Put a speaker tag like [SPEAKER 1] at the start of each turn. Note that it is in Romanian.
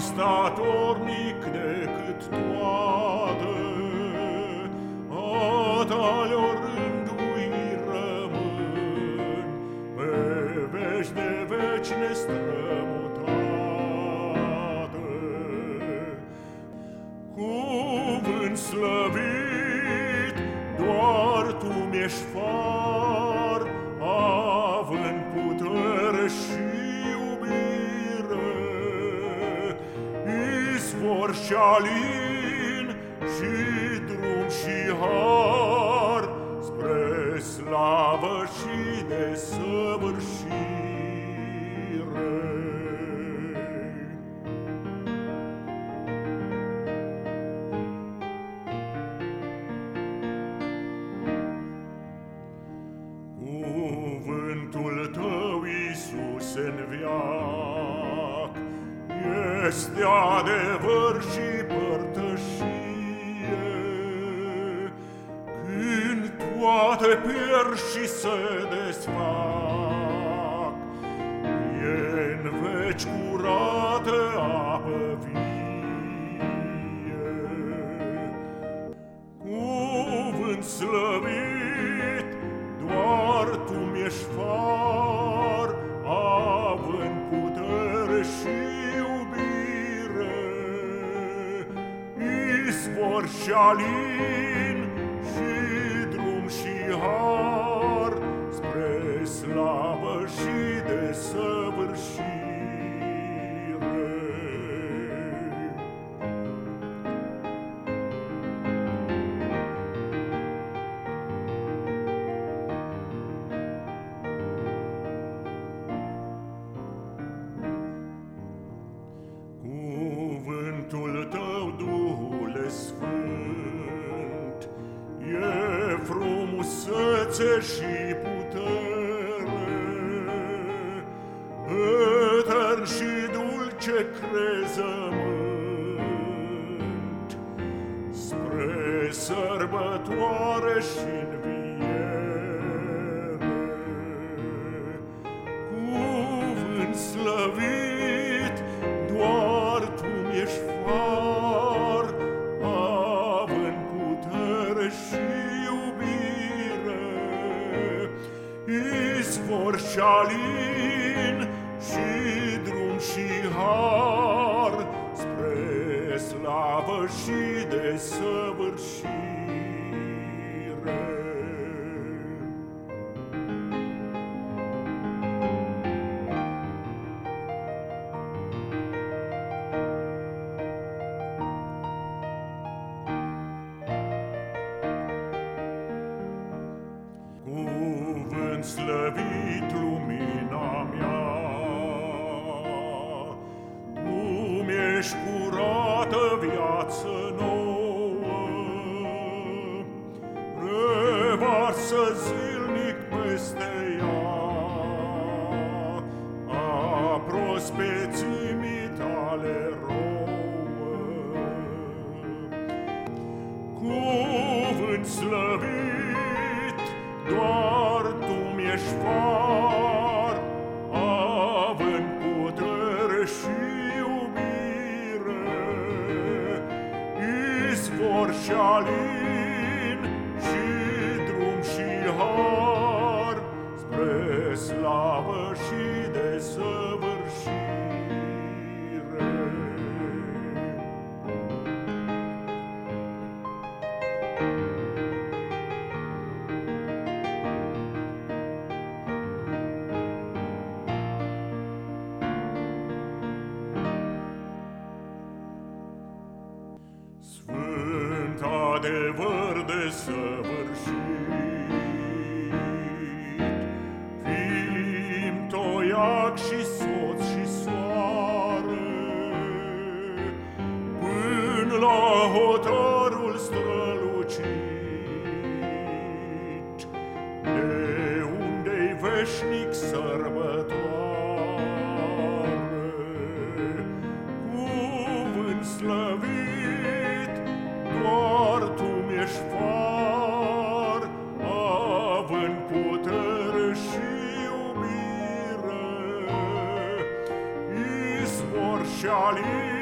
[SPEAKER 1] statorni nec și alin și drum și har spre slavă și desăvârșire. Cuvântul Tău, Iisus, în viac, este adevăr și părtășie. Când toate pierd și se desfac, e în veci curată apă vie. Cuvânt slăvit, doar Tu mi-ești far, având putere și izvor și alin și drum și har spre slavă și desăvârșire. Cuvântul Tău, Duhule Sfânt, E frumusețe și putere, Etern și dulce crezământ, Spre sărbătoare și și alin și drum și har spre slavă și desăvârșire. Viață nouă, Revarsă zilnic peste ea. A prospețimii tale rouă. Cuvânt slăvit, doar Tu mi-ești izvor și adevăr de săvârșit, Fim toiac și soț și soare, Până la hotarul iubire, izvor și alin